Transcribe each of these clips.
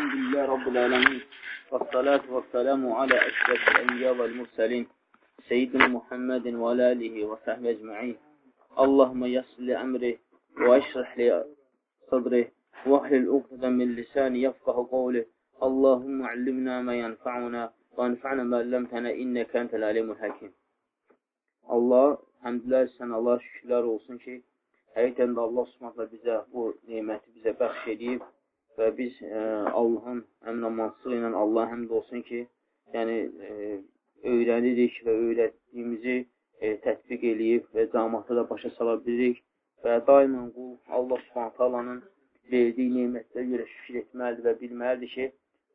الحمد لله رب العالمين والصلاة والسلام على أشرف الأنبياء والمرسلين سيدنا محمد وعلى آله وصحبه أجمعين اللهم يسر لأمره واشرح لي صدره واحلل عقدة من لساني يفقه قوله اللهم علمنا ما ينفعنا وانفعنا ما علمتنا إنك أنت العليم الحكيم Allah, həmdlər sən Allah şükürlər olsun ki, həqiqətən də Allah Subhanahu bizə bu neməti bizə bəxş edib və biz e, Allahın əmin amansılığı ilə Allah həmd olsun ki, yəni e, öyrənirik və öyrətdiyimizi e, tətbiq eləyib və cəmaata da başa sala bilirik və daimən qul Allah Subhanahu verdiyi nemətlərə görə şükür etməlidir və bilməlidir ki,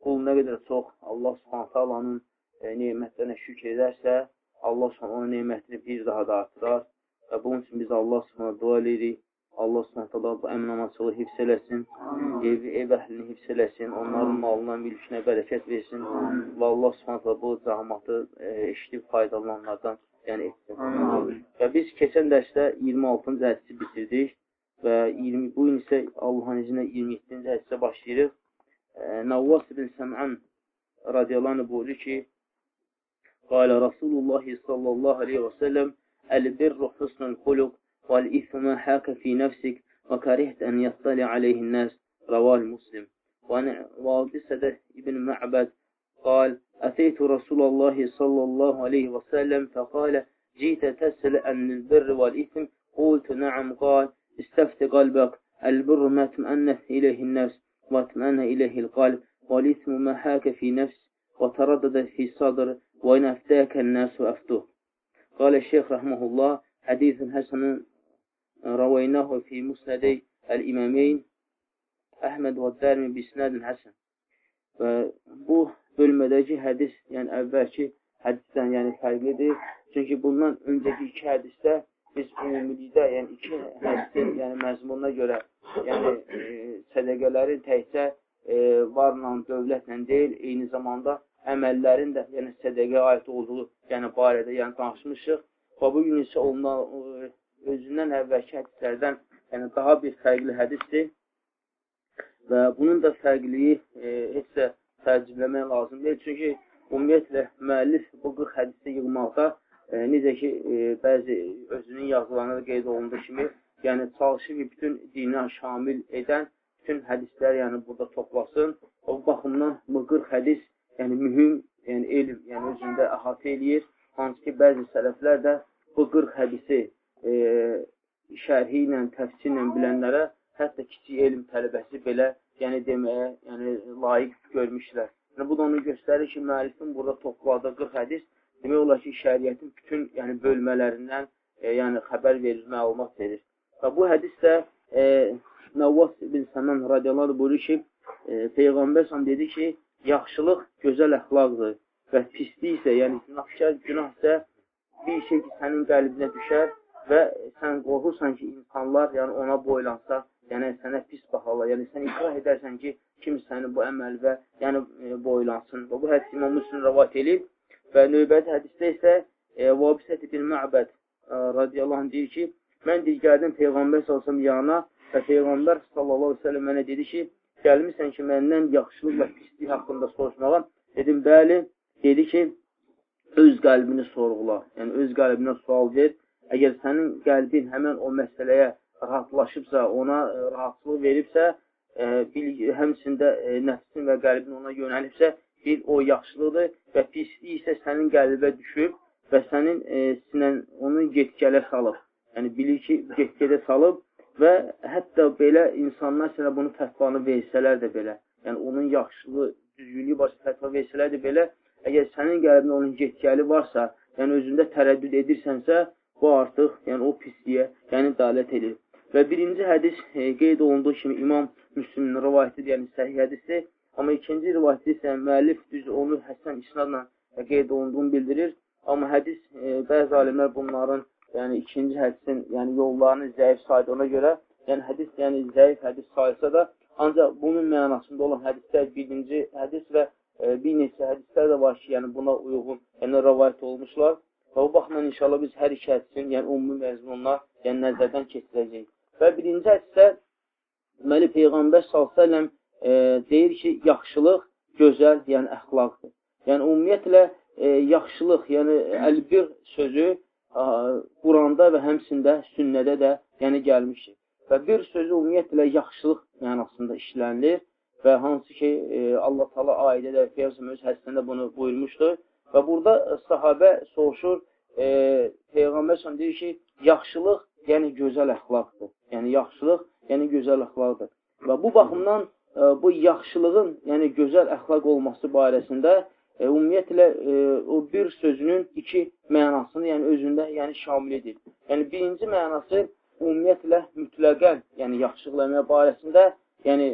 qul nə qədər çox Allah Subhanahu nemətlərinə şükür edərsə, Allah Subhanahu onun nemətini bir daha da artırar və bunun üçün biz Allah Subhanahu dua edirik Allah subhanətələ bu əminamaçılığı hifz eləsin, evi, ev əhlini hifz eləsin, onların malına, mülkünə bərəkət versin və Allah subhanətələ bu cəmatı e, eşidib faydalananlardan yəni etsin. Və biz keçən dərsdə 26-cı hədisi bitirdik və 20, bu gün isə Allahın izinə 27-ci hədisə başlayırıq. E, Navvas ibn Səm'an radiyallahu anh buyurur ki, Qalə Rasulullah sallallahu aleyhi və səlləm Əl-birru husnul xuluq والإثم ما حاك في نفسك وكرهت أن يطلع عليه الناس رواه المسلم وعن وابسة ابن معبد قال أتيت رسول الله صلى الله عليه وسلم فقال جيت تسأل عن البر والإثم؟ قلت نعم. قال استفت قلبك. البر ما اطمأنت إليه النفس واطمأن إليه القلب والإثم ما حاك في نفس وتردد في صدر وإن أفتاك الناس أفتوه. قال الشيخ رحمه الله حديث حسن Ravaynahu fi musnədi əl-imameyn Əhməd və Dərmi bisnədin həsən. Və bu bölmədəki hədis, yəni əvvəlki hədisdən yəni fərqlidir. Çünki bundan öncəki iki hədisdə biz ümumilikdə, yəni iki hədisin yəni məzmununa görə, yəni e, sədəqələrin təkcə e, varla, dövlətlə deyil, eyni zamanda əməllərin də yəni sədəqə aid olduğu yəni barədə yəni danışmışıq. Və bu gün isə ondan özündən əvvəlki hədislərdən yəni daha bir fərqli hədisdir və bunun da fərqliyi e, heç də tərcümləmək lazım deyil. Çünki ümumiyyətlə müəllif bu 40 hədisi yığmaqda e, necə ki, e, bəzi özünün yazılarında qeyd olunduğu kimi, yəni çalışır ki, bütün dinə şamil edən bütün hədislər yəni burada toplasın. O baxımdan bu 40 hədis yəni mühüm, yəni elm, yəni özündə əhatə eləyir. Hansı ki, bəzi sələflər də bu 40 hədisi e, şərhi ilə, təfsirlə bilənlərə hətta kiçik elm tələbəsi belə yəni deməyə yəni, layiq görmüşlər. Yəni, bu da onu göstərir ki, müəllifin burada topladığı 40 hədis demək olar ki, şəriətin bütün yəni, bölmələrindən e, yəni, xəbər verir, məlumat verir. Və bu hədis də e, Nəvvas ibn Səmən radiyallahu buyurur ki, e, Peyğəmbər sam dedi ki, yaxşılıq gözəl əxlaqdır və pislik isə, yəni günah isə bir şey ki, sənin qəlbinə düşər və sən qorxursan ki, insanlar yəni ona boylansa, yəni sənə pis baxarlar, yəni sən ikrah edərsən ki, kim səni bu əməl və yəni e, boylansın. Və bu hədis İmam Müslim rəvat edib və növbəti hədisdə isə e, Vabisət ibn Mə'bəd e, radiyallahu anh deyir ki, mən deyir, gəldim Peyğəmbər salsam yanına və Peyğəmbər sallallahu aleyhi ve sellem mənə dedi ki, gəlmirsən ki, məndən yaxşılıq və pislik haqqında soruşmağa. Dedim, bəli. Dedi ki, öz qəlbini sorğula, yəni öz qəlbinə sual ver Əgər sənin qəlbin həmən o məsələyə rahatlaşıbsa, ona e, rahatlıq veribsə, e, bil, həmçində e, nəfsin və qəlbin ona yönəlibsə, bil o yaxşılıqdır və pislik isə sənin qəlbə düşüb və sənin e, sinən onu getgələ salıb. Yəni, bilir ki, getgədə salıb və hətta belə insanlar sənə bunu fətvanı versələr də belə, yəni onun yaxşılığı, düzgünlüyü başa fətva versələr də belə, əgər sənin qəlbində onun getgəli varsa, yəni özündə tərəddüd edirsənsə, bu artıq, yəni o pisliyə, yəni dalət edir. Və birinci hədis e, qeyd olunduğu kimi İmam Müslümin rivayətidir, yəni səhih hədisdir. Amma ikinci rivayətdə isə müəllif düz onu Həsən isnadla qeyd olunduğunu bildirir. Amma hədis e, bəzi alimlər bunların yəni ikinci hədisin yəni yollarını zəif saydı ona görə, yəni hədis yəni zəif hədis sayılsa da, ancaq bunun mənasında olan hədislər birinci hədis və e, bir neçə hədislər də var ki, yəni buna uyğun, yəni rivayət olmuşlar. Və bu baxımdan inşallah biz hər iki hədisin, yəni ümumi məzmununa yəni nəzərdən keçirəcəyik. Və birinci hədisə deməli Peyğəmbər s.ə.v e, deyir ki, yaxşılıq gözəl, yəni əxlaqdır. Yəni, ümumiyyətlə, e, yaxşılıq, yəni əlbir sözü Quranda və həmsində sünnədə də yəni gəlmişdir. Və bir sözü ümumiyyətlə yaxşılıq mənasında işlənilir və hansı ki, e, Allah Taala ayədə də Peyğəmbər öz hədisində bunu buyurmuşdur. Və burada sahabə soruşur, e, Peyğəmbər sən deyir ki, yaxşılıq yəni gözəl əxlaqdır. Yəni yaxşılıq yəni gözəl əxlaqdır. Və bu baxımdan e, bu yaxşılığın yəni gözəl əxlaq olması barəsində e, ümumiyyətlə e, o bir sözünün iki mənasını yəni özündə yəni şamil edir. Yəni birinci mənası ümumiyyətlə mütləqən, yəni yaxşılıq etmək barəsində, yəni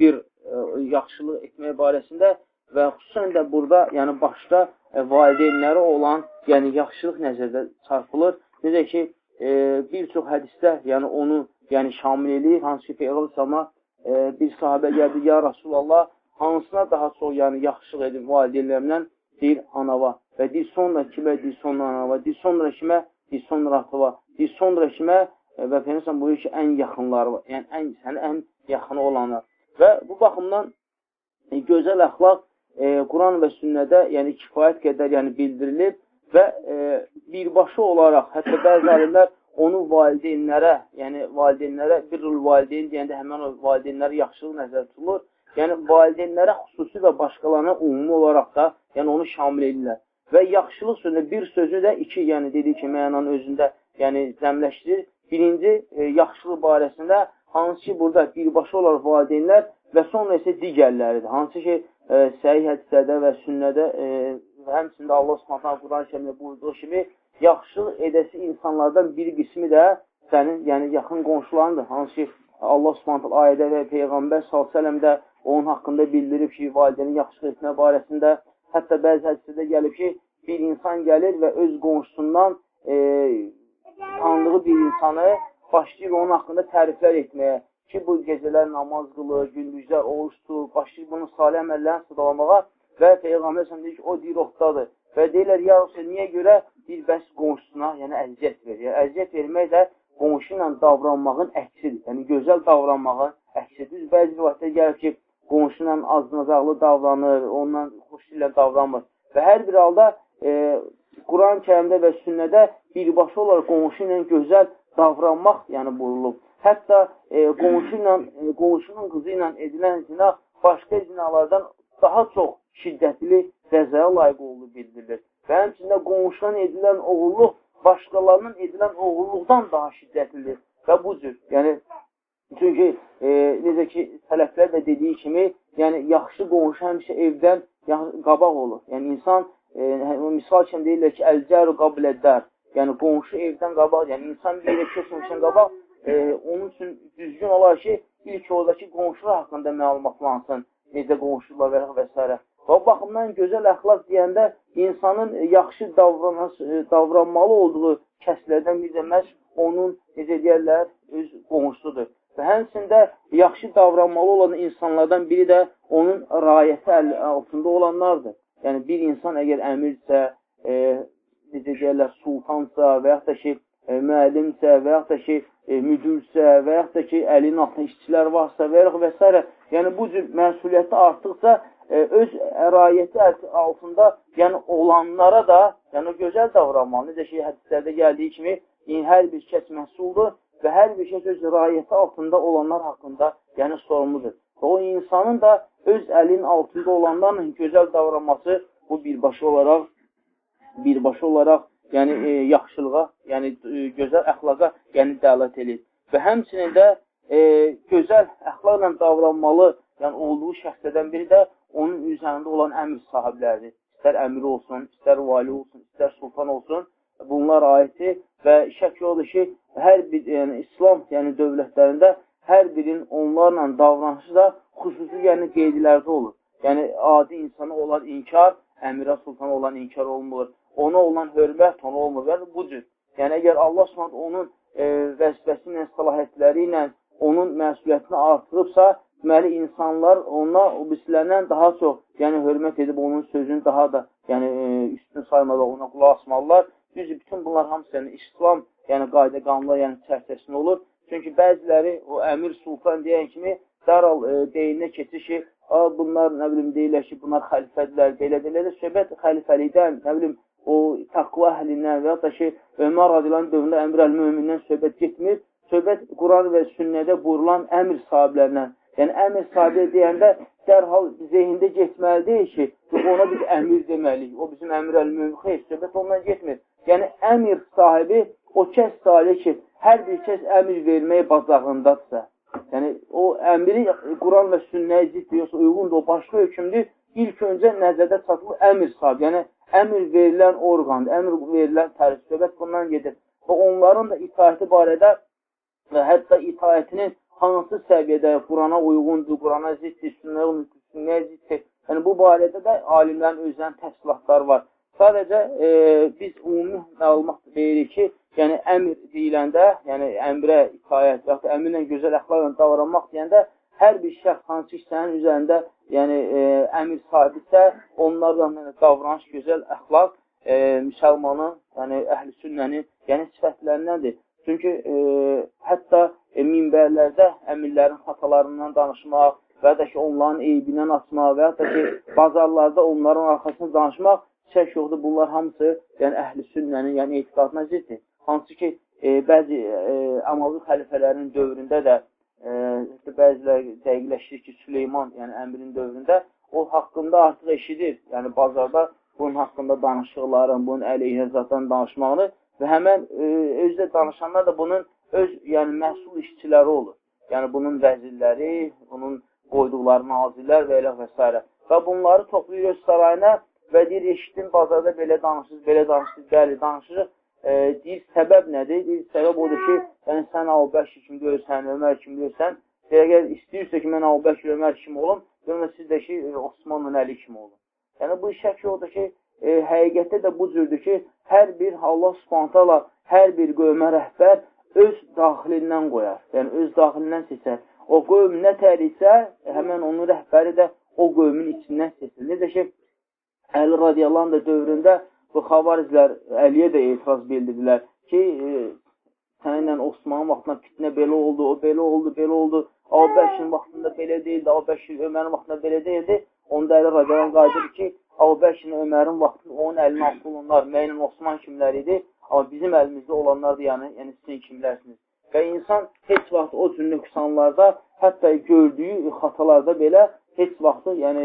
bir e, yaxşılıq etmək barəsində və xüsusən də burada yəni başda valideynləri olan yəni yaxşılıq nəzərdə çarpılır. Necə ki, e, bir çox hədisdə yəni onu yəni şamil edir. Hansı ki, Peyğəmbər e, bir sahabə gəldi, ya Rasulallah, hansına daha çox yəni yaxşılıq edin valideynlərimdən deyir anava və deyir sonra kimə deyir sonra anava, deyir sonra kimə deyir sonra atıva, deyir sonra kimə e, və Peyğəmbər buyurur ki, ən yaxınları var. Yəni ən sənə ən yaxını olanı. Və bu baxımdan e, gözəl əxlaq e, Quran və sünnədə yəni kifayət qədər yəni bildirilib və e, birbaşa olaraq hətta bəzi alimlər onu valideynlərə, yəni valideynlərə birrul valideyn deyəndə həmin o valideynlərə yaxşılıq nəzərdə tutulur yəni valideynlərə xüsusi və başqalarına ümumi olaraq da yəni onu şamil edirlər. Və yaxşılıq sözü bir sözü də iki, yəni dediyi kimi mənanın özündə yəni cəmləşdirir. Birinci e, yaxşılıq barəsində hansı ki burada birbaşa olaraq valideynlər və sonra isə digərləridir. Hansı ki e, səhih hədisədə və sünnədə e, və həmçində Allah Subhanahu Quran-ı Kərimdə buyurduğu kimi yaxşılıq edəsi insanlardan bir qismi də sənin, yəni yaxın qonşularındır. Hansı ki Allah Subhanahu ayədə və Peyğəmbər sallallahu səlləm onun haqqında bildirib ki, valideynin yaxşılıq etmə barəsində hətta bəzi hədisədə gəlib ki, bir insan gəlir və öz qonşusundan e, tanıdığı bir insanı başlayır onun haqqında təriflər etməyə ki, bu gecələr namaz qılır, gündüzlər oruç tutur, başlayır bunu salih əməllərini sıralamağa və Peyğəmbər deyir ki, o deyir otdadır. Və deyirlər, ya Rasul, niyə görə? Deyir, bəs qonşusuna, yəni əziyyət verir. Yəni, əziyyət vermək də qonşu ilə davranmağın əksidir. Yəni, gözəl davranmağın əksidir. Bəzi rivayətlər gəlir ki, qonşu ilə aznacaqlı davranır, ondan xoş ilə davranmır. Və hər bir halda e, Quran-ı kərimdə və sünnədə birbaşa olaraq qonşu ilə gözəl davranmaq yəni buyurulub. Hətta e, qonşu ilə, e, qonşunun qızı ilə edilən zina başqa zinalardan daha çox şiddətli cəzaya layiq olduğu bildirilir. Və həmçində qonşudan edilən oğulluq başqalarının edilən oğulluqdan daha şiddətlidir. Və bu cür, yəni Çünki e, necə ki, sələflər də dediyi kimi, yəni yaxşı qonşu həmişə evdən qabaq olur. Yəni insan, e, hə, misal kimi deyirlər ki, əlcəru qablədər. Yəni qonşu evdən qabaq, yəni insan bir yerə keçməmişən qabaq, e, onun üçün düzgün olar ki, ilk oradakı qonşular haqqında məlumatlansın, necə qonşular və, və s. Və baxımdan gözəl əxlaq deyəndə insanın yaxşı davranmalı olduğu kəslərdən bir də məhz onun, necə deyərlər, öz qonşusudur. Və həmçində yaxşı davranmalı olan insanlardan biri də onun rayəti altında olanlardır. Yəni, bir insan əgər əmirsə, e, necə deyərlər, sultansa və yaxud da ki, e, müəllimsə və yaxud da ki, e, müdürsə və yaxud da ki, əlinin altında işçilər varsa və yaxud və s. Yəni, bu cür məsuliyyəti artıqsa, e, öz rayəti altında yəni olanlara da yəni gözəl davranmalı. Necə ki, hədislərdə gəldiyi kimi, hər bir kəs məhsuldur və hər bir şey öz rayəti altında olanlar haqqında yəni sorumludur. Və o insanın da öz əlinin altında olanlarla gözəl davranması bu birbaşa olaraq birbaşa olaraq yəni e, yaxşılığa, yəni e, gözəl əxlaqa yəni dəlalət edir. Və həmçinin də e, gözəl əxlaqla davranmalı, yəni olduğu şəxslərdən biri də onun üzərində olan əmr sahibləridir. İstər əmir olsun, istər vali olsun, istər sultan olsun, bunlar ayəti və şək yoxdur ki, hər bir yəni İslam yəni dövlətlərində hər birinin onlarla davranışı da xüsusi yəni qeydlərdə olur. Yəni adi insana olan inkar, əmirə sultana olan inkar olmur. Ona olan hörmət ona olmur. Yəni bu cür. Yəni əgər Allah Subhanahu onun e, vəzifəsi ilə, səlahiyyətləri ilə onun məsuliyyətini artırıbsa, deməli insanlar ona o birisilərindən daha çox, yəni hörmət edib onun sözünü daha da, yəni e, üstün saymalı, ona qulaq asmalılar. Düzdür, bütün bunlar hamısı yəni İslam, yəni qayda qanunlar, yəni çərçivəsində olur. Çünki bəziləri o əmir sultan deyən kimi dərhal e, beyninə keçir ki, bunlar, nə bilim, deyirlər ki, bunlar xəlifədirlər, belə deyirlər də, söhbət xəlifəlikdən, nə bilim, o taqva əhlindən və ya da ki, Ömər radilan dövründə əmr əl-mümindən söhbət getmir. Söhbət Quran və sünnədə buyurulan əmr sahiblərindən. Yəni, əmr sahibi deyəndə dərhal zehində getməlidir ki, ona biz əmir deməliyik. O bizim əmr əl-mümin. Xeyr, söhbət ondan getmir. Yəni, əmr sahibi o kəs sahibi ki, hər bir kəs əmr verməyə bacağındadırsa, yəni o əmri Quran və sünnəyə ziddir, yoxsa uyğundur, o başqa hökümdür, ilk öncə nəzərdə çatılır əmr sahibi. Yəni, əmr verilən orqan, əmr verilən tərif, söhbət bundan gedir. Və onların da itaəti barədə və hətta itaətinin hansı səviyyədə Qurana uyğundur, Qurana ziddir, sünnəyə ziddir. Yəni, bu barədə də alimlərin özlərinin təfsilatları var. Sadəcə e, biz ümumi məlumat veririk ki, yəni əmr deyiləndə, yəni əmrə itaət, yaxud əmrlə gözəl əxlaqla davranmaq deyəndə hər bir şəxs hansı sənin üzərində yəni e, əmir sahibisə, onlarla yəni, davranış, gözəl əxlaq e, müsəlmanın, yəni əhl-i sünnənin, yəni sifətlərindəndir. Çünki e, hətta e, minbərlərdə əmirlərin xatalarından danışmaq və ya da ki, onların eybindən açmaq və ya da ki, bazarlarda onların arxasını danışmaq şək yoxdur. Bunlar hamısı yəni əhl-i sünnənin, yəni etiqadına ziddir. Hansı ki, e, bəzi e, Amavi xəlifələrin dövründə də e, bəziləri dəqiqləşdirir ki, Süleyman, yəni əmrin dövründə o haqqında artıq eşidir. Yəni bazarda bunun haqqında danışıqların, bunun əleyhinə zatdan danışmağını və həmən e, özdə danışanlar da bunun öz yəni məhsul işçiləri olur. Yəni bunun vəzirləri, bunun qoyduqları nazirlər və elə və s. Və bunları toplayır öz sarayına və deyir, eşitdim bazarda belə danışırız, belə danışırız, bəli danışırıq e, deyir, səbəb nədir? Deyir, səbəb odur ki, yəni sən Əbubəkir kimi deyirsən, Ömər kimi deyirsən, əgər istəyirsə ki, mən Əbubəkir, Ömər kimi olum, görmə siz də ki, Osmanlı Əli kimi olun. Yəni, bu şək odur ki, e, həqiqətdə də bu cürdür ki, hər bir Allah spontala, hər bir qövmə rəhbər öz daxilindən qoyar. Yəni, öz daxilindən seçər. O qövm nə tərisə, həmən onun rəhbəri də o qövmün içindən seçir. Necə ki, Əli radiyallahu da dövründə bu xavariclər Əliyə də etiraz bildirdilər ki, e, səninlə Osmanın vaxtında fitnə belə oldu, o belə oldu, belə oldu. Əbubəkirin vaxtında belə deyildi, Əbubəkir Ömərin vaxtında belə deyildi. Onda Əli radiyalan qayıdır ki, Əbubəkirin Ömərin vaxtında onun əlini altı olanlar müəyyən Osman kimlər idi, amma bizim əlimizdə olanlar da yəni, yəni sizin kimlərsiniz. Və insan heç vaxt o cür nöqsanlarda, hətta gördüyü xatalarda belə heç vaxtı, yəni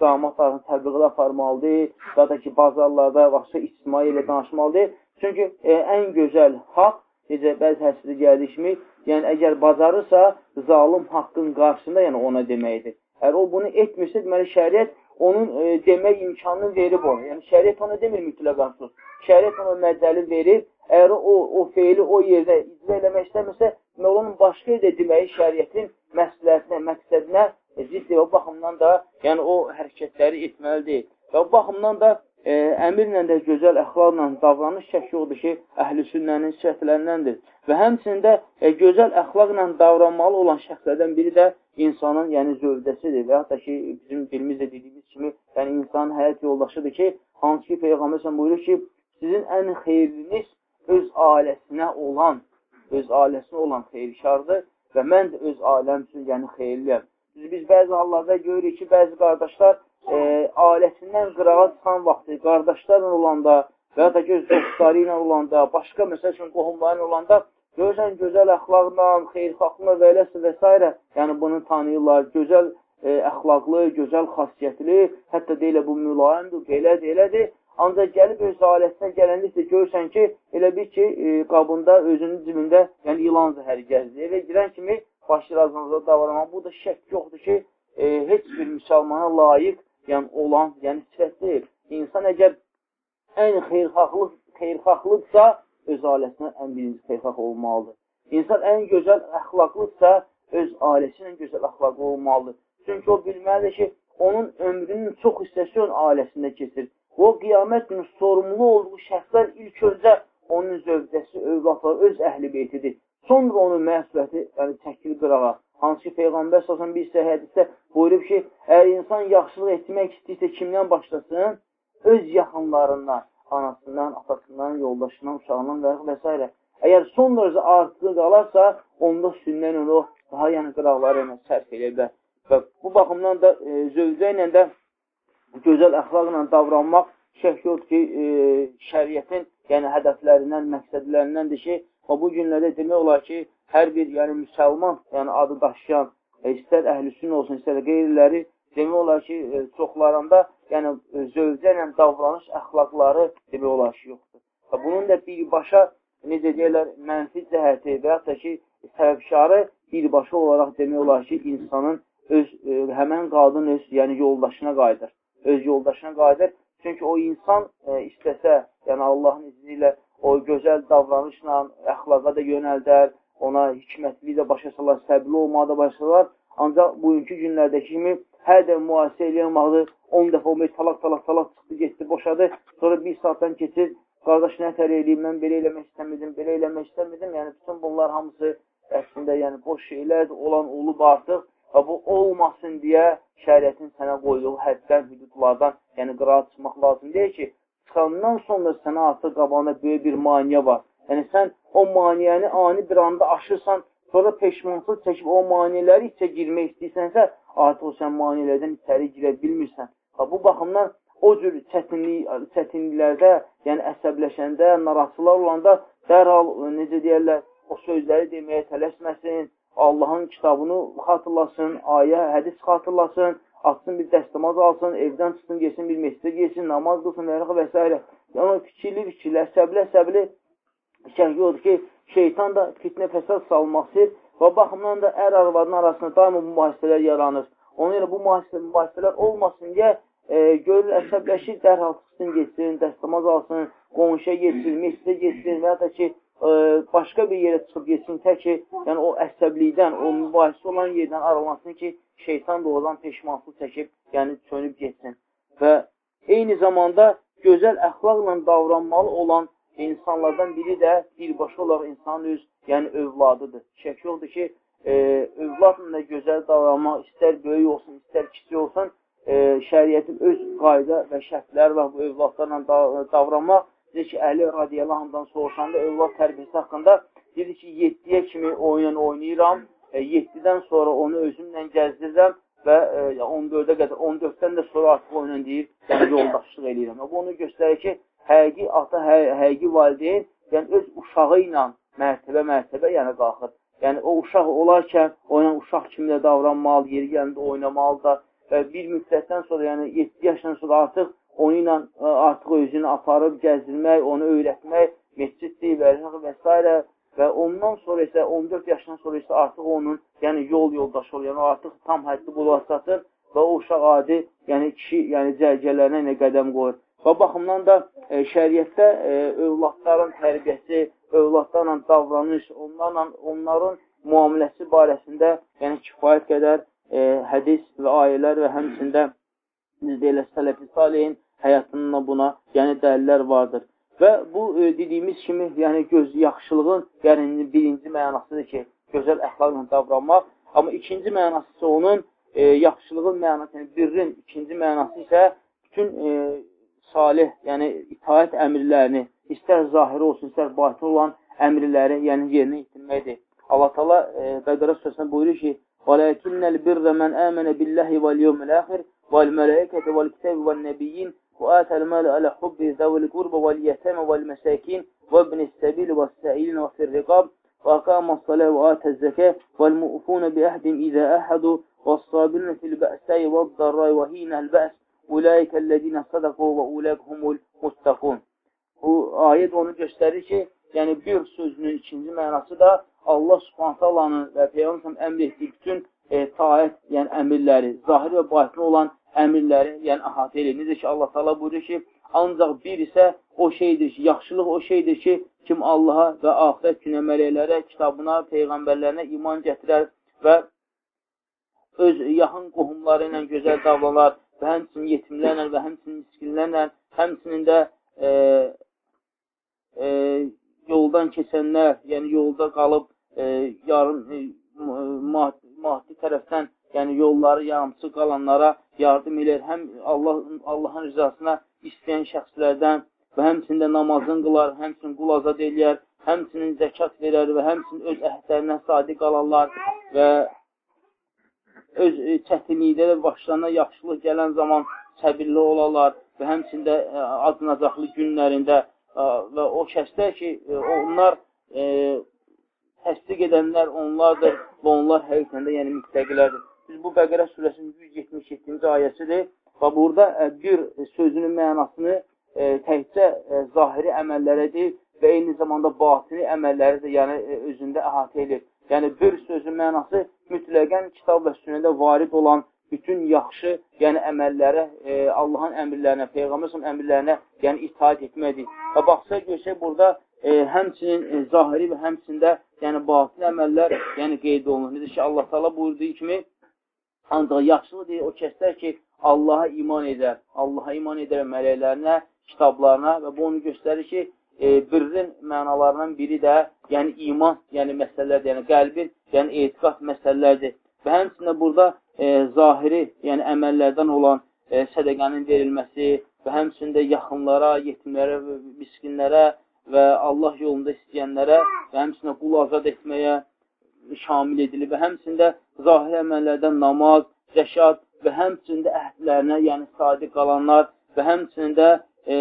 cəmaatların təbliğini aparmalıdır, ya da ki, bazarlarda başqa ictimai ilə danışmalıdır. Çünki e, ən gözəl haqq, necə bəzi həsrdə gəldik kimi, yəni əgər bacarırsa, zalım haqqın qarşısında yəni ona deməkdir. Əgər o bunu etmirsə, deməli şəriət onun e, demək imkanını verib ona. Yəni şəriət ona demir mütləq ansız. Şəriət ona məddəli verib, əgər o, o feili o yerdə icra eləmək istəmirsə, onun başqa yerdə deməyi şəriətin məsləhətinə, məqsədinə ciddi o baxımdan da, yəni o hərəkətləri etməlidir. Və o baxımdan da e, əmirlə də gözəl əxlaqla davranış şəkli odur ki, əhl-i sünnənin sifətlərindəndir. Və həmçində e, gözəl əxlaqla davranmalı olan şəxslərdən biri də insanın yəni zövdəsidir və yaxud da ki, bizim dilimizdə dediyimiz kimi, yəni insanın həyat yoldaşıdır ki, hansı ki, Peyğəmbər buyurur ki, sizin ən xeyirliniz öz ailəsinə olan, öz ailəsinə olan xeyirkardır və mən də öz ailəm üçün yəni xeyirliyəm. Biz bəzi hallarda görürük ki, bəzi qardaşlar e, ailəsindən qırağa çıxan vaxtı, qardaşlarla olanda və ya da ki, öz dostları ilə olanda, başqa məsəl üçün qohumları olanda görürsən gözəl əxlaqla, xeyirxahlığla və eləsə və s. Yəni bunu tanıyırlar. Gözəl e, əxlaqlı, gözəl xasiyyətli, hətta deyilə bu mülayimdir, belədir, elədir. Ancaq gəlib öz ailəsinə gələndə görürsən ki, elə bir ki, e, qabında özünün cibində, yəni ilan zəhəri gəzdir. Evə girən kimi başı razınızda davranmaq. Bu da şək yoxdur ki, e, heç bir müsəlmana layiq yəni, olan, yəni sifət deyil. İnsan əgər ən xeyrxahlıq, xeyrxahlıqsa, öz ailəsinə ən birinci xeyrxax olmalıdır. İnsan ən gözəl əxlaqlıqsa, öz ailəsinə gözəl əxlaqlı olmalıdır. Çünki o bilməlidir ki, onun ömrünün çox hissəsi onun ailəsində keçir. O, qiyamət günü sorumlu olduğu şəxslər ilk öncə onun zövcəsi, övladları, öz əhli beytidir. Sonra onun məsuliyyəti yəni, çəkil qırağa. Hansı ki, Peyğəmbər səsən bir isə hədisdə buyurub ki, əgər insan yaxşılıq etmək istəyirsə kimdən başlasın? Öz yaxınlarından, anasından, atasından, yoldaşından, uşağından və, və s. Əgər son dərəcə artığı qalarsa, onda sünnən onu daha yəni qıraqları ilə sərf edə bilər. Və bu baxımdan da e, zövcə ilə də gözəl əxlaqla davranmaq şək yoxdur ki, e, şəriyyətin yəni hədəflərindən, məqsədlərindəndir ki, və bu günlərdə demək olar ki, hər bir yəni müsəlman, yəni adı daşıyan, e, istər əhlüsün olsun, istər qeyriləri, demək olar ki, e, çoxlarında yəni e, zövcə ilə davranış əxlaqları demək olar ki, yoxdur. Və bunun da birbaşa, necə deyirlər, mənfi cəhəti və yaxud da ki, səbəbşarı birbaşa olaraq demək olar ki, insanın öz, e, həmən qadın öz, yəni yoldaşına qayıdır. Öz yoldaşına qayıdır. Çünki o insan e, istəsə, yəni Allahın izni ilə o gözəl davranışla əxlaqa da yönəldər, ona hikmətli də başa salar, səbirli olmağa da başlar. Ancaq bugünkü günlərdəki kimi hər də müahisə eləyən vaxtı 10 dəfə o talaq, talaq, talaq çıxdı, getdi, boşadı. Sonra bir saatdan keçir, qardaş nə tər eləyim, mən belə eləmək istəmirdim, belə eləmək istəmirdim. Yəni, bütün bunlar hamısı əslində yəni, boş şeylərdir, olan olub artıq. Və bu olmasın deyə şəriətin sənə qoyduğu həddən, hüdudlardan, yəni qıraat çıxmaq lazım deyil ki, çıxandan sonra sənə artıq qabağında böyük bir maniyə var. Yəni sən o maniyəni ani bir anda aşırsan, sonra peşmansız çəkib o maniyələri içə girmək istəyirsənsə, artıq o sən maniyələrdən içəri girə bilmirsən. Və bu baxımdan o cür çətinlik, çətinliklərdə, yəni əsəbləşəndə, narahatçılar olanda dərhal, necə deyərlər, o sözləri deməyə tələsməsin, Allahın kitabını xatırlasın, ayə, hədis xatırlasın, atsın bir dəstəmaz alsın, evdən çıxsın, geçsin bir mescidə geçsin, namaz qılsın və s. Yəni, fikirli fikirlər, səblə səbli şərki odur ki, şeytan da fitnə fəsad salmaq istəyir və baxımdan da ər arvadın arasında daima bu mübahisələr yaranır. Ona görə bu mübahisələr olmasın deyə e, görür, əsəbləşir, dərhal çıxsın, geçsin, dəstəmaz alsın, qonşuya geçsin, mescidə geçsin və ya da ki, başqa bir yerə çıxıb geçsin, tək ki, yəni o əsəblikdən, o mübahisə olan yerdən aralansın ki, şeytan da oradan peşmansız çəkib, yəni çönüb geçsin. Və eyni zamanda gözəl əxlaqla davranmalı olan insanlardan biri də birbaşa olaraq insanın öz, yəni övladıdır. Şək yoxdur ki, e, övladla da gözəl davranmaq, istər böyük olsun, istər kiçik olsun, e, şəriyyətin öz qayda və şərtləri var bu övladlarla davranmaq Deyir ki, Əli radiyallahu andan soruşanda övlad tərbiyəsi haqqında deyir ki, 7-yə kimi oyun oynayıram, e, 7-dən sonra onu özümlə gəzdirirəm və e, 14-ə qədər, 14-dən də sonra artıq oyunla deyir, yəni yoldaşlıq eləyirəm. Bu onu göstərir ki, həqiqi ata, hə, həqiqi valideyn, yəni öz uşağı ilə mərtəbə-mərtəbə yəni qalxır. Yəni o uşaq olarkən oynan uşaq kimi də davranmalı, yeri gəlində oynamalı da və bir müddətdən sonra, yəni 7 yaşdan sonra artıq onu ilə e, artıq özünü aparıb gəzdirmək, onu öyrətmək, mesciddir və və s. və ondan sonra isə 14 yaşından sonra isə artıq onun yəni yol yoldaşı olur. Yəni artıq tam həddi buluğa çatır və o uşaq adi, yəni kişi, yəni cərgələrinə ilə qədəm qoyur. Və baxımdan da e, şəriətdə e, övladların tərbiyəsi, övladlarla davranış, onlarla onların müamiləsi barəsində yəni kifayət qədər e, hədis və ayələr və həmçində bizdə elə sələfi salihin həyatında buna, yəni dəlillər vardır. Və bu e, dediyimiz kimi, yəni göz yaxşılığın yəni birinci mənasıdır ki, gözəl əxlaqla davranmaq. Amma ikinci mənası isə onun e, yaxşılığın mənası, yəni birrin ikinci mənası isə bütün e, salih, yəni itaət əmrlərini, istər zahiri olsun, istər batin olan əmrləri, yəni yerinə yetirməkdir. Allah Taala e, Bəqərə surəsində buyurur ki: "Vəlakinnel birre men amene billahi vel yevmil ahir kitabi vel nebiyyin وآتى المال على حب ذوي القربى واليتامى والمساكين وابن السبيل والسائلين وفي الرقاب وأقام الصلاة وآتى الزكاة والمؤفون بأهدهم إذا أحدوا والصابرين في البأساء والضراء وهين البأس أولئك الذين صدقوا وأولئك هم المتقون. Bu ayet onu göstərir ki, yəni bir sözünün ikinci mənası da Allah subhanət alanın və Peyğəmbər əmr etdiyi bütün e, taət, yəni əmirləri, zahir və batini olan əmirləri, yəni əhatə edir. Necə ki, Allah təala buyurur ki, ancaq bir isə o şeydir ki, yaxşılıq o şeydir ki, kim Allaha və axirət günə mələklərə, kitabına, peyğəmbərlərinə iman gətirər və öz yaxın qohumları ilə gözəl davranar və həmçinin yetimlərlə və həmçinin miskinlərlə, həmçinin də e, e, yoldan keçənlər, yəni yolda qalıb e, yarım e, maddi tərəfdən yəni yolları yarımçı qalanlara yardım elər. Həm Allah, Allahın rızasına istəyən şəxslərdən və həmçində namazın qılar, həmçinin qul azad eləyər, həmçinin zəkat verər və həmçinin öz əhdlərindən sadiq qalarlar və öz e, çətinlikdə də başlarına yaxşılıq gələn zaman səbirli olarlar və həmçində e, acınacaqlı günlərində e, və o kəslər ki, onlar e, təsdiq edənlər onlardır və onlar həqiqətən də yəni müttəqilərdir. Biz bu Bəqərə surəsinin 177-ci ayəsidir və burada e, bir sözünün mənasını e, təkcə e, zahiri əməllərə deyil və eyni zamanda batini əməlləri də yəni e, özündə əhatə edir. Yəni, bir sözün mənası mütləqən kitab və sünnədə varid olan bütün yaxşı, yəni əməllərə, e, Allahın əmrlərinə, Peyğəmbərin əmrlərinə, yəni itaat etməkdir. Və baxsa görsək burada e, həmçinin e, zahiri və həmçində yəni batin əməllər yəni qeyd olunur. Necə ki, Allah Taala buyurduğu kimi ancaq yaxşılıq deyir o kəslər ki, Allaha iman edər, Allaha iman edər mələklərinə, kitablarına və bu onu göstərir ki, e, birrin mənalarından biri də, yəni iman, yəni məsələlərdir, yəni qəlbin, yəni etiqat məsələlərdir. Və həmçində burada e, zahiri, yəni əməllərdən olan e, sədəqənin verilməsi və həmçində yaxınlara, yetimlərə, miskinlərə və Allah yolunda istəyənlərə və həmçində qul azad etməyə şamil edilir və həmçində zahiri əməllərdən namaz, zəşad və həmçində əhdlərinə, yəni sadiq qalanlar və həmçində e,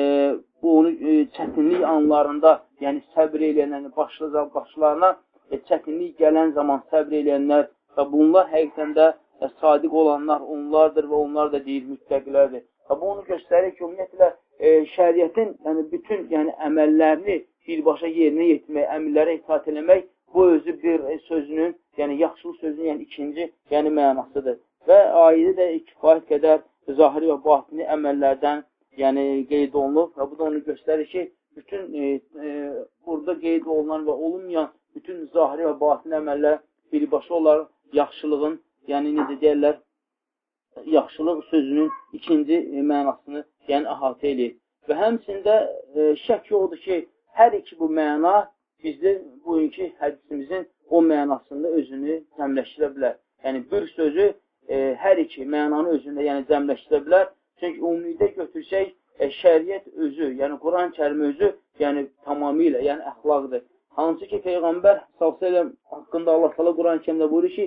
bu onu e, çətinlik anlarında, yəni səbr eləyənlər, başlıca başlarına e, çətinlik gələn zaman səbr eləyənlər və bunlar həqiqətən də e, sadiq olanlar onlardır və onlar da deyir müttəqilərdir. Və bu onu göstərir ki, ümumiyyətlə e, şəriətin yəni bütün yəni əməllərini birbaşa yerinə yetirmək, əmrlərə itaat eləmək bu özü bir sözünün, yəni yaxşılıq sözünün yəni ikinci yəni mənasıdır. Və ayədə də kifayət qədər zahiri və batini əməllərdən yəni qeyd olunub və bu da onu göstərir ki, bütün e, e, burada qeyd olunan və olunmayan bütün zahiri və batin əməllər birbaşa olaraq yaxşılığın, yəni necə deyərlər, yaxşılıq sözünün ikinci e, mənasını yəni əhatə edir. Və həmçində e, şək yoxdur ki, hər iki bu məna bizdə bugünkü hədisimizin o mənasında özünü cəmləşdirə bilər. Yəni, bir sözü e, hər iki mənanı özündə yəni cəmləşdirə bilər Çünki ümumidə götürsək, e, şəriət özü, yəni Quran kərimi özü, yəni tamamilə, yəni əxlaqdır. Hansı ki, Peyğəmbər s.ə.v haqqında Allah s.ə.v Quran kərimdə buyurur ki,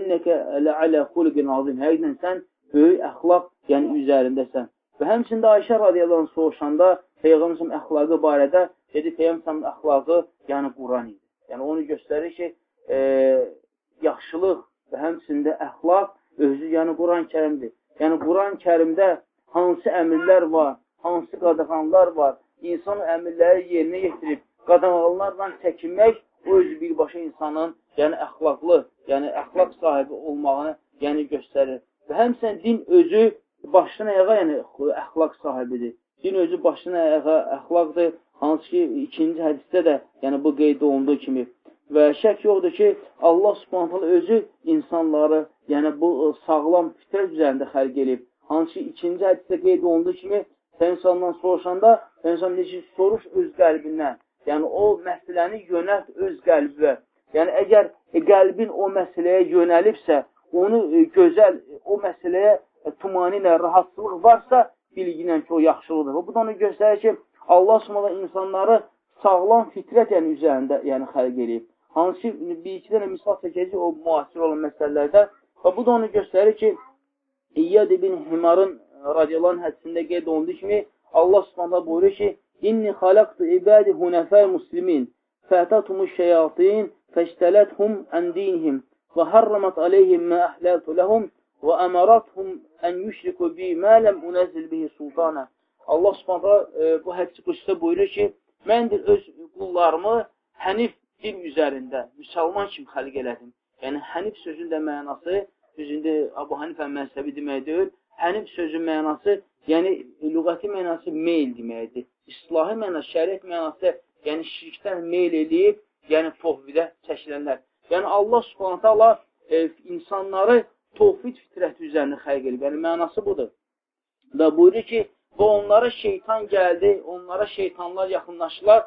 innəkə ləalə xulqin azim, həqiqdən sən böyük əxlaq, yəni üzərindəsən. Və həmçində Ayşə radiyallahu anh soruşanda Peyğəmbərin əxlaqı barədə dedi, Peyğəmbərin əxlaqı, yəni Quran idi. Yəni onu göstərir ki, e, yaxşılıq və həmçində əxlaq özü, yəni Quran kərimdir. Yəni Quran kərimdə hansı əmirlər var, hansı qadağanlar var, insan əmirləri yerinə yetirib qadağanlardan çəkinmək o özü birbaşa insanın yəni əxlaqlı, yəni əxlaq sahibi olmağını yəni göstərir. Və həmçən din özü başdan ayağa yəni əxlaq sahibidir. Din özü başdan ayağa əxlaqdır, hansı ki ikinci hədisdə də yəni bu qeyd olunduğu kimi. Və şək yoxdur ki, Allah subhanətələ özü insanları yəni bu sağlam fitrət üzərində xərq edib hansı ki, ikinci hədisdə qeyd olunduğu kimi, sən insandan soruşanda, sən insan ki, soruş öz qəlbindən. Yəni, o məsələni yönət öz qəlbə. Yəni, əgər e, qəlbin o məsələyə yönəlibsə, onu e, gözəl, e, o məsələyə e, tumaninə, rahatsızlıq varsa, bilginlə ki, o yaxşılıqdır. Və bu da onu göstərir ki, Allah subhanahu insanları sağlam fitrət yəni üzərində yəni xərq edib. Hansı ki, bir iki dənə misal çəkəcək o müasir olan məsələlərdə və bu da onu göstərir ki, İyyad ibn Himarın radiyallahu anh hədisində qeyd olunduğu kimi Allah subhanallah buyurur ki İnni xalaqtu ibadi hunəfəl muslimin fətatumu şeyatin fəştələthum ən dinihim və harramat aleyhim mə əhləltu ləhum və əmarathum ən yüşriku bi mə ləm unəzzil bihi sultana Allah subhanallah e, bu hədisi qüssə buyurur ki mən də öz qullarımı hənif din üzərində müsəlman kimi xəlq elədim. Yəni hənif sözün də mənası düzündə Abu Hanifə məzhəbi demək deyil. Hənif sözün mənası, yəni lüğəti mənası meyl deməkdir. İslahi mənası, şəriət mənası, yəni şirkdən meyl edib, yəni tohvidə çəkilənlər. Yəni Allah subhanətə Allah e, insanları tohvid fitrəti üzərində xərq edib. Yəni mənası budur. Və buyurur ki, və onlara şeytan gəldi, onlara şeytanlar yaxınlaşdılar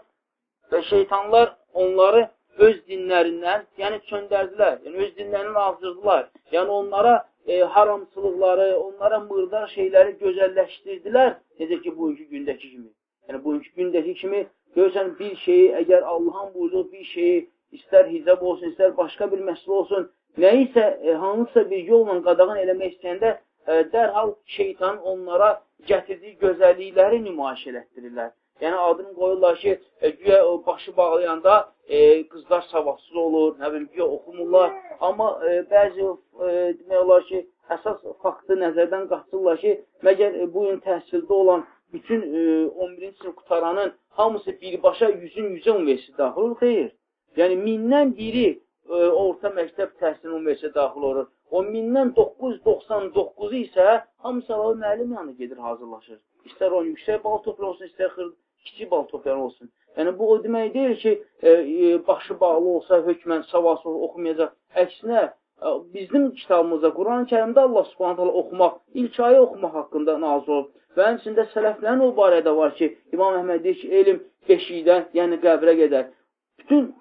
və şeytanlar onları öz dinlərindən, yəni çöndərdilər, yəni öz dinlərindən azdırdılar. Yəni onlara e, haramçılıqları, onlara mırdar şeyləri gözəlləşdirdilər, necə ki, bugünkü gündəki kimi. Yəni bugünkü gündəki kimi görürsən bir şeyi, əgər Allahın buyurduğu bir şeyi, istər hicab olsun, istər başqa bir məsələ olsun, nəyisə, e, hansısa bir yolla qadağan eləmək istəyəndə dərhal şeytan onlara gətirdiyi gözəllikləri nümayiş elətdirirlər. Yəni adını qoyurlar ki, e, güya o başı bağlayanda e, qızlar savadsız olur, nə bilim, güya oxumurlar. Amma e, bəzi e, demək olar ki, əsas faktı nəzərdən qaçırlar ki, məgər e, bu gün təhsildə olan bütün e, 11-ci sinif qutaranın hamısı birbaşa yüzün yüzə universitet daxil olur, xeyr. Yəni mindən biri e, orta məktəb təhsili universitetə daxil olur. O mindən 999-u isə hamısı əlavə müəllim yanına gedir, hazırlaşır. İstər o yüksək bal toplar olsun, istər kiçik bal toplayan olsun. Yəni, bu o demək deyil ki, e, e, başı bağlı olsa, hökmən savasız oxumayacaq. Əksinə, e, bizim kitabımızda, Quran-ı kərimdə Allah subhanət hala oxumaq, ilk ayə oxumaq haqqında nazil olub. Və həmçində sələflərin o barədə var ki, İmam Əhməd deyir ki, elm beşikdən, yəni qəbrə gedər. Bütün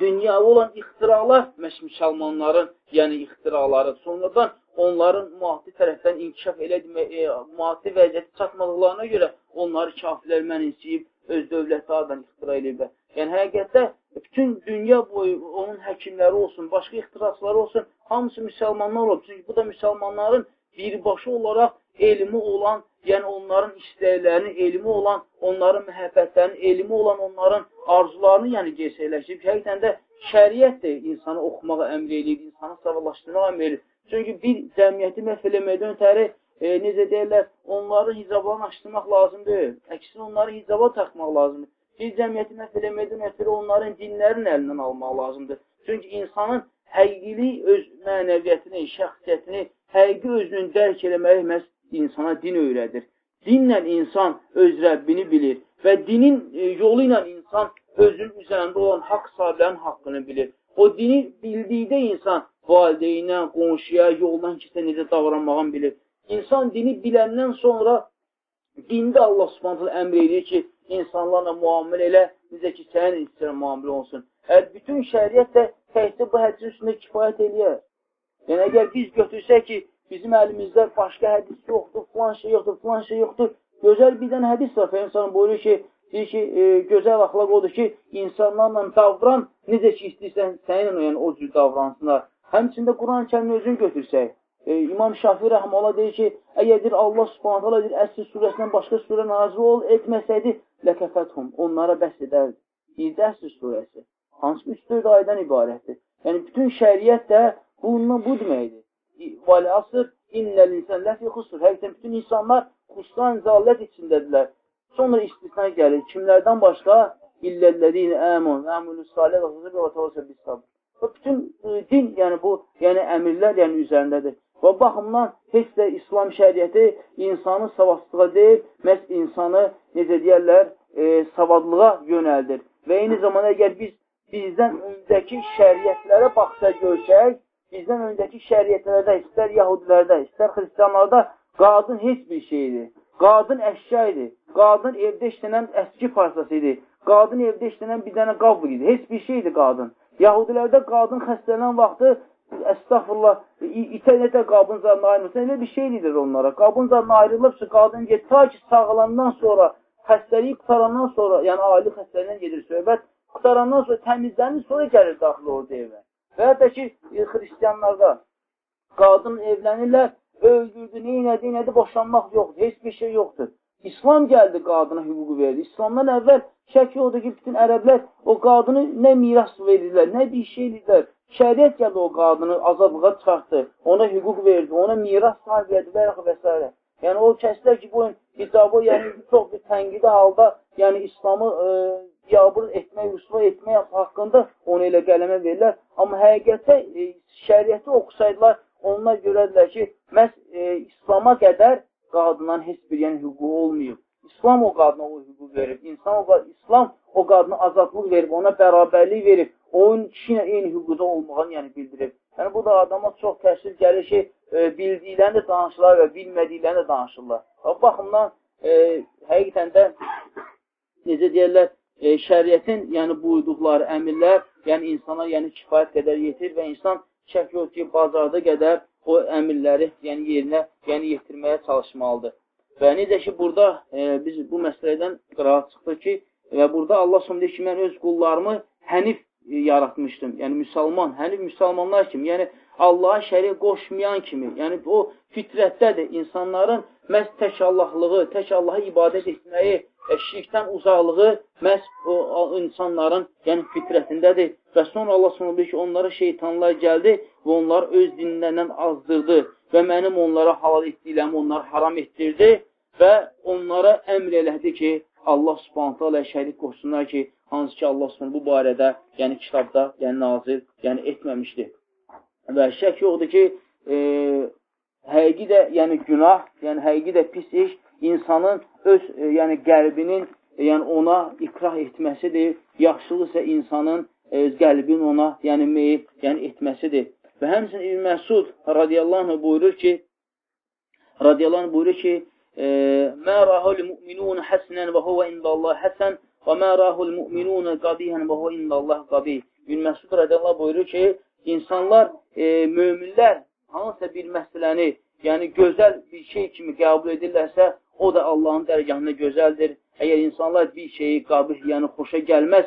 dünyada olan ixtiralar müsəlmanların, yəni ixtiraları, sonradan onların müaddi tərəfdən inkişaf elədirmə, e, müaddi vəziyyəti çatmadıqlarına görə onları kafirlər məninsiyib, öz dövləti adan ixtira eləyiblər. Yəni, həqiqətdə bütün dünya boyu onun həkimləri olsun, başqa ixtirasları olsun, hamısı müsəlmanlar olub. Çünki bu da müsəlmanların birbaşa olaraq elmi olan, yəni onların istəklərini, elmi olan, onların məhəbbətlərini, elmi olan onların arzularını yəni gerçəkləşdirib. Həqiqətən də şəriət də insanı oxumağa əmr eləyir, insanı savalaşdırmağa əmr eləyir. Çünki bir cəmiyyəti məhv eləməkdən ötəri, e, necə deyirlər, onları hicablarını açdırmaq lazım deyil. Əksinə onları hicaba taxmaq lazımdır. Bir cəmiyyəti məhv eləməkdən ötəri onların dinlərin əlindən almaq lazımdır. Çünki insanın həqiqili öz mənəviyyətini, şəxsiyyətini, həqiqi özünü dərk eləməyi məhz insana din öyrədir. Dinlə insan öz Rəbbini bilir və dinin e, yolu ilə insan özünün üzərində olan haqq sahiblərin haqqını bilir. O dini bildikdə insan valideynə, qonşuya, yoldan keçə necə davranmağını bilir. İnsan dini biləndən sonra dində Allah subhanətlə əmr edir ki, insanlarla müamilə elə, necə ki, sənin istəyən müamilə olsun. Əgər bütün şəriət də təhsil bu hədsin üstündə kifayət eləyər. Yəni, əgər biz götürsək ki, bizim əlimizdə başqa hədis yoxdur, filan şey yoxdur, filan şey yoxdur, gözəl bir dənə hədis var, Fəhəmsanın buyurur ki, deyir ki, e, gözəl axlaq odur ki, insanlarla davran, necə ki, istəyirsən, səninlə yəni, o cür davransınlar. Həmçində Quran-ı kərimin özünü götürsək, e, İmam Şafi rəhmələ deyir ki, əgərdir Allah subhanət hala deyir, Əsr surəsindən başqa surə nazil ol, etməsəydi, ləkəfəthum, onlara bəs edərdi. Deyirdi Əsr surəsi. Hansı 3-4 aydan ibarətdir. Yəni, bütün şəriət də bununla bu deməkdir. Vəli asır, innəl insən ləfi xusur. Həqiqətən bütün insanlar xusran zalət içindədirlər. Sonra istisna gəlir. Kimlərdən başqa? İlləlləzine əmun, əmulü salih və xuzur və təvəsə bis sabr. Və bütün e, din, yəni bu, yəni əmirlər yəni üzərindədir. Və baxımdan heç də İslam şəriəti insanı savadsızlığa deyil, məhz insanı, necə deyərlər, e, savadlığa yönəldir. Və eyni zamanda əgər biz bizdən öncəki şəriətlərə baxsa görsək, bizdən öncəki şəriətlərdə, istər yahudilərdə, istər xristiyanlarda qadın heç bir şeydir. Qadın əşya idi. Qadın evdə işlənən əski parçası idi. Qadın evdə işlənən bir dənə qabl idi. Heç bir şeydir qadın. Yahudilərdə qadın xəstələnən vaxtı əstəğfurullah, itə necə qabın zadına ayrılırsa, elə bir şey edir onlara. Qabın zadına ayrılıbsa, qadın get, ta ki sağlandan sonra, xəstəliyi qutarandan sonra, yəni aili xəstəliyindən gedir söhbət, qutarandan sonra təmizlənir, sonra gəlir daxil orada evə. Və hətta ki, e, xristiyanlarda qadın evlənirlər, öldürdü, neynədi, neynədi, boşanmaq yoxdur, heç bir şey yoxdur. İslam gəldi qadına hüququ verdi. İslamdan əvvəl şəki odur ki, bütün ərəblər o qadını nə miras verirlər, nə bir şey edirlər. Şəriət gəldi o qadını azadlığa çıxartdı, ona hüquq verdi, ona miras sahib verdi və və s. Yəni o kəslər ki, bu hicabı yəni, çox bir tənqidi halda yəni İslamı e, yabır etmək, rüsva etmək haqqında onu elə qələmə verirlər. Amma həqiqətdə e, şəriəti oxusaydılar, onlar görədilər ki, məhz e, İslama qədər qadından heç bir yəni hüququ olmayıb. İslam o qadına o hüquq verib. İnsan o İslam o qadına azadlıq verib, ona bərabərlik verib. Onun kişi ilə eyni hüquqda olmağını yəni bildirib. Yəni bu da adama çox təsir gəlir ki, e, bildiklərini də danışırlar və bilmədiklərini də danışırlar. O baxımdan e, həqiqətən də necə deyirlər, e, şəriətin yəni buyurduqları əmirlər, yəni insana yəni kifayət qədər yetir və insan şək yox ki, bacardığı qədər o əmirləri yəni yerinə yəni yetirməyə çalışmalıdır. Və necə ki, burada e, biz bu məsələdən qıraat çıxdı ki, Və burada Allah son deyir ki, mən öz qullarımı hənif e, yaratmışdım. Yəni, müsəlman, hənif müsəlmanlar kimi, yəni Allaha şərik qoşmayan kimi, yəni o fitrətdədir. İnsanların məhz tək Allahlığı, tək Allaha ibadət etməyi, şirkdən uzaqlığı məhz o insanların yəni fitrətindədir. Və sonra Allah sonra deyir ki, onlara şeytanlar gəldi və onları öz dinlərindən azdırdı və mənim onlara halal etdiklərimi onlara haram etdirdi və onlara əmr elədi ki, Allah subhanətə alə şərik qoşsunlar ki, hansı ki Allah subhanə bu barədə, yəni kitabda, yəni nazir, yəni etməmişdir. Və şək yoxdur ki, e, həqiqi də, yəni günah, yəni həqiqi də pis iş insanın öz, e, yəni qəlbinin, e, yəni ona ikrah etməsidir. Yaxşılıq isə insanın e, qəlbin ona, yəni meyil, yəni etməsidir. Və həmçinin İbn Məsud radiyallahu anh buyurur ki, radiyallahu anh buyurur ki, rahul müminun həsnən və huvə indallah həsən və mə rahul müminun qadihən və huvə indallah qadih. İbn Məsud radiyallahu buyurur ki, insanlar, e, möminlər hansısa bir məsələni, yəni gözəl bir şey kimi qəbul edirlərsə, o da Allahın dərgahında gözəldir. Əgər insanlar bir şeyi qabih, yəni xoşa gəlməz,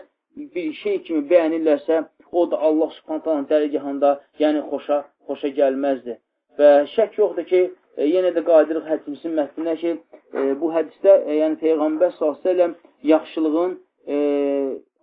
bir şey kimi bəyənirlərsə, o da Allah subhantanın dərgahında, yəni xoşa, xoşa gəlməzdir. Və şək yoxdur ki, e, yenə də qadirlik hədimizin mətnində ki, e, bu hədisdə, e, yəni Peyğəmbər s.ə.v yaxşılığın e,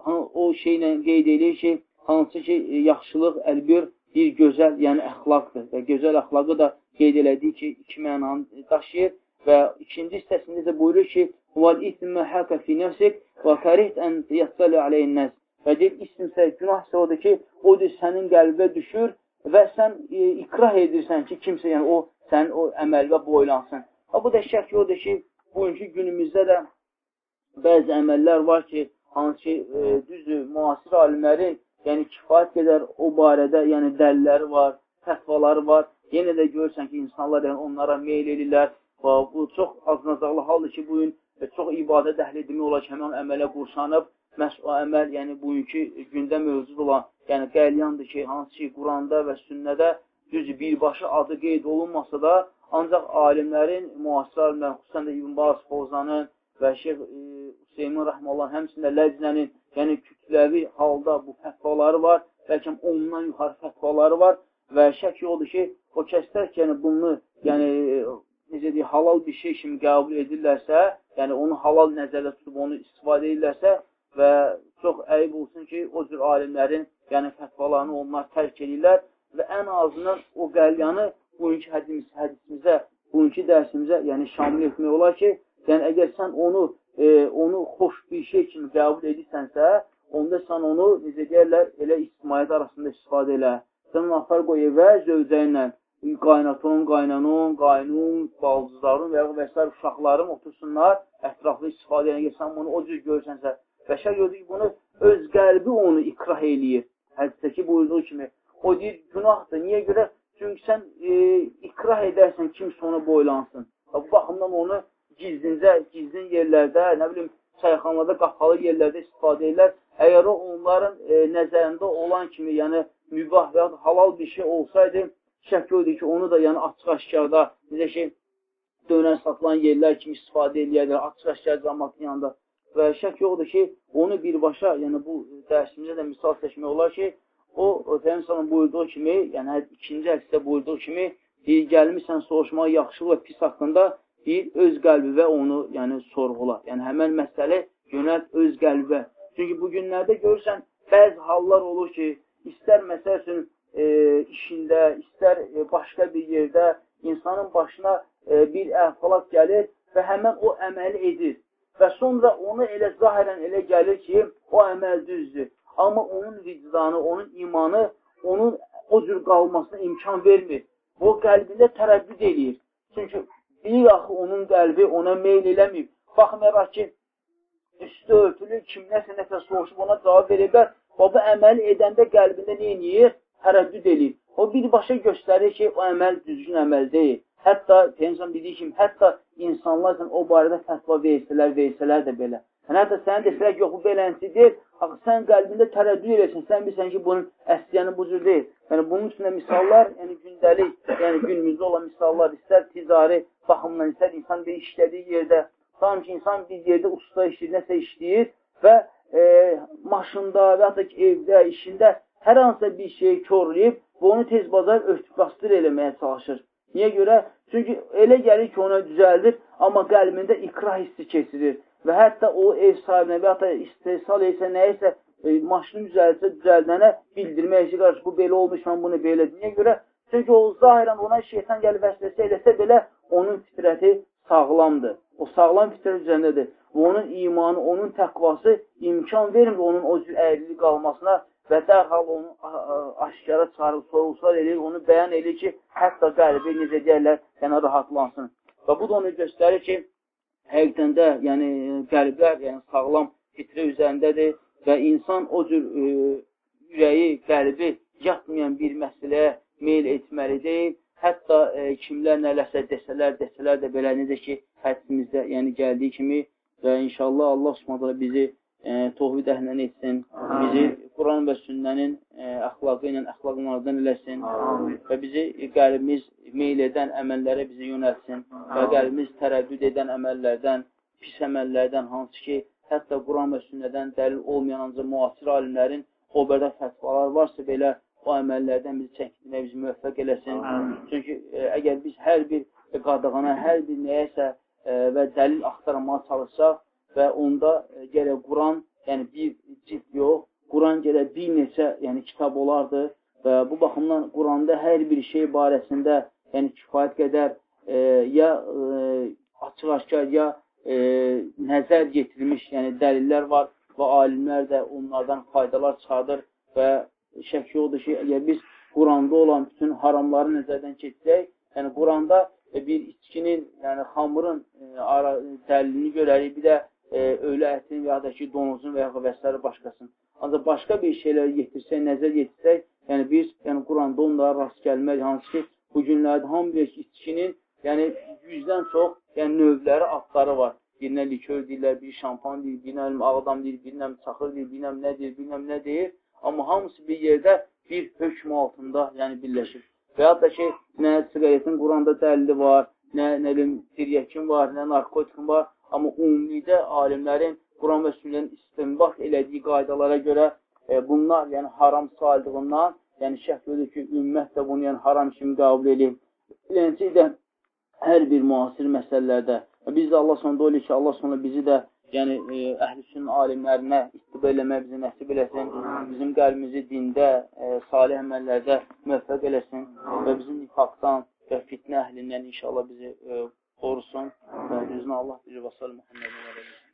o şeylə qeyd edir ki, hansı ki, e, yaxşılıq əlbir bir gözəl, yəni əxlaqdır və gözəl əxlaqı da qeyd elədik ki, iki mənanı daşıyır Və ikinci hissəsində isə buyurur ki, "Val ismə haka fi nafsik və karih an yattali alaynas." Və deyir, ismsə günah isə odur ki, o da sənin qəlbə düşür və sən e, ikrah edirsən ki, kimsə, yəni o sənin o əməlvə boylansın. Ha bu da şək odur ki, bugünkü günümüzdə də bəzi əməllər var ki, hansı ki, e, düzdür, müasir alimlərin yəni kifayət qədər o barədə, yəni dəlilləri var, fətvaları var. Yenə də görürsən ki, insanlar yəni onlara meyl edirlər, Bu çox aznacaqlı haldır ki, bugün e, çox ibadət əhli demək olar ki, həmən əmələ qurşanıb məhz o əməl, yəni bugünkü gündə mövcud olan, yəni qəlyandır ki, hansı ki, Quranda və sünnədə düz birbaşa adı qeyd olunmasa da, ancaq alimlərin, müasir alimlərin, xüsusən də İbn Baz Fozanın və Şeyh e, Hüseymin Rəhmallah həmsində Ləcnənin, yəni kütləvi halda bu fətvaları var, bəlkə ondan yuxarı fətvaları var və şək odur ki, o kəslər ki, yəni bunu, yəni necə deyək, halal bir şey kimi qəbul edirlərsə, yəni onu halal nəzərdə tutub onu istifadə edirlərsə, və çox əyib olsun ki, o cür alimlərin yəni fətvalarını onlar tərk edirlər və ən azından o qəlyanı bugünkü hədimiz, hədisimizə, bugünkü dərsimizə yəni şamil etmək olar ki, yəni əgər sən onu e, onu xoş bir şey kimi qəbul edirsənsə, onda sən onu, necə deyərlər, elə ictimaiyyət arasında istifadə elə. Sən nafar qoy evə zövcəyinlə, qaynaton, qaynanon, qaynun, baldızların və, və s. uşaqların otursunlar, ətraflı istifadə edən, sən bunu o cür görsənsə, Bəşər gördü ki, bunu öz qəlbi onu ikrah eləyir. Hədisdəki buyurduğu kimi. O deyir, günahdır. Niyə görə? Çünki sən e, ikrah edərsən, kimsə ona boylansın. Bu baxımdan onu gizlincə, gizlin yerlərdə, nə bilim, çayxanlarda, qapalı yerlərdə istifadə edirlər. Əgər o onların e, nəzərində olan kimi, yəni mübah və halal bir şey olsaydı, şək yoxdur ki, onu da yəni açıq-aşkarda, necə ki, dönər satılan yerlər kimi istifadə edirlər, açıq-aşkar cəmatın yanında. Və şək yoxdur ki, onu birbaşa, yəni bu dərsimizdə də misal seçmək olar ki, o, Peyğəmbər buyurduğu kimi, yəni ikinci hədisdə buyurduğu kimi, deyir, gəlmişsən soruşmağa yaxşılıq və pis haqqında, deyir, öz qəlbi və onu, yəni sorğula. Yəni həmən məsələ yönəl öz qəlbə. Çünki bu günlərdə görürsən, bəzi hallar olur ki, istər məsəl üçün e, işində, istər e, başqa bir yerdə insanın başına e, bir əhvalat gəlir və həmən o əməli edir və sonra onu elə zahirən elə gəlir ki, o əməl düzdür. Amma onun vicdanı, onun imanı onun o cür qalmasına imkan vermir. O qəlbində tərəddüd eləyir. Çünki bilir axı onun qəlbi ona meyl eləməyib. Baxmayaraq ki, üstü örtülü kim nəsə soruşub ona cavab veriblər. O bu əməli edəndə qəlbində nə eləyir? Tərəddüd eləyir. O birbaşa göstərir ki, o əməl düzgün əməl deyil. Hətta Peygəmbər dediyi kimi, hətta insanlar o barədə fətva versələr, versələr də belə. Yəni, hətta sənə desələr ki, yox, bu belənsi deyil, axı sən qəlbində tərəddüd eləsin, sən bilsən ki, bunun əsliyəni bu cür deyil. Yəni, bunun üçün də misallar, yəni gündəlik, yəni günümüzdə olan misallar, istər ticari baxımdan, istər insan bir işlədiyi yerdə, sanki insan bir yerdə usta işləyir, nəsə işləyir və e, maşında və da ki, evdə, işində hər hansısa bir şeyi körləyib və onu tez bazar örtüb-bastır eləməyə çalışır. Niyə görə? Çünki elə gəlir ki, ona düzəldir, amma qəlbində ikrah hissi keçirir və hətta o ev sahibinə və da istehsal etsə, nəyəsə e, maşını düzəlsə, düzəldənə bildirmək ki, qarşı, bu belə olmuş, mən bunu belə. Niyə görə? Çünki o zahirən ona şeytan gəlib vəsvəsə eləsə belə, onun fitrəti sağlamdır. O sağlam fitrət üzərindədir. Və onun imanı, onun təqvası imkan vermir onun o cür əyrilik qalmasına və dərhal onu aşkara çıxarıb, sorğuslar eləyir, onu bəyan eləyir ki, hətta qəlbi necə deyərlər, yəni rahatlansın. Və bu da onu göstərir ki, həqiqdən də yəni, qəlblər yəni, sağlam fitrə üzərindədir və insan o cür e, ürəyi, qəlbi yatmayan bir məsələyə meyl etməli deyil. Hətta e, kimlər nələrsə desələr, desələr də belə necə ki, hədsimizdə yəni gəldiyi kimi və inşallah Allah Subhanahu bizi e, tohvid əhlindən etsin. Bizi Quran və sünnənin e, əxlaqı ilə əxlaqlardan eləsin. Və bizi qəlbimiz meyl edən əməllərə bizi yönəltsin. Və qəlbimiz tərəddüd edən əməllərdən, pis əməllərdən, hansı ki, hətta Quran və sünnədən dəlil olmayan ancaq müasir alimlərin qədər fətvalar varsa belə o əməllərdən bizi çəkdirməyə bizi müvəffəq eləsin. Çünki e, əgər biz hər bir qadağana, hər bir nəyəsə və dəlil axtarmağa çalışsaq və onda gərək Quran, yəni bir cilt yox, Quran gərək bir neçə yəni, kitab olardı və bu baxımdan Quranda hər bir şey barəsində yəni kifayət qədər e, ya e, açıq-aşkar, ya e, nəzər yetirilmiş yəni dəlillər var və alimlər də onlardan faydalar çıxardır və şək yoxdur ki, əgər biz Quranda olan bütün haramları nəzərdən keçsək, yəni Quranda e, bir içkinin, yəni xamırın e, ara, dəlilini görərik, bir də e, ölü ətin və ya da ki, donuzun və ya və s. başqasını. Ancaq başqa bir şeyləri yetirsək, nəzər yetirsək, yəni biz yəni Quranda onlara rast gəlmək, hansı ki, bu günlərdə hamı bilir ki, içkinin yəni yüzdən çox yəni növləri, adları var. Birinə likör deyirlər, bir şampan deyir, birinə ağdam deyir, birinə çaxır deyir, birinə nə deyir, birinə nə deyir. Amma hamısı bir yerdə bir hökm altında yəni birləşir. Və ya da ki, nə siqaretin Quranda dəlili var, nə, nə bilim, tiryəkin var, nə narkotikin var. Amma ümumilikdə alimlərin Quran və sünnənin istinbat elədiyi qaydalara görə e, bunlar yəni haram sayıldığından, yəni şəhv edir ki, ümmət də bunu yəni haram kimi qəbul edib. Beləncə də hər bir müasir məsələlərdə biz də Allah sonunda olur ki, Allah sonunda bizi də yəni e, əhlüsünün alimlərinə istiba eləmək bizi nəsib eləsin, bizim qəlbimizi dində, e, salih əməllərdə müvəffəq eləsin və bizim nifaqdan və fitnə əhlindən inşallah bizi e, qorusun və düzünə Allah bilir və sallallahu Muhammed və